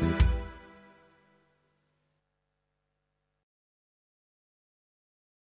Bye.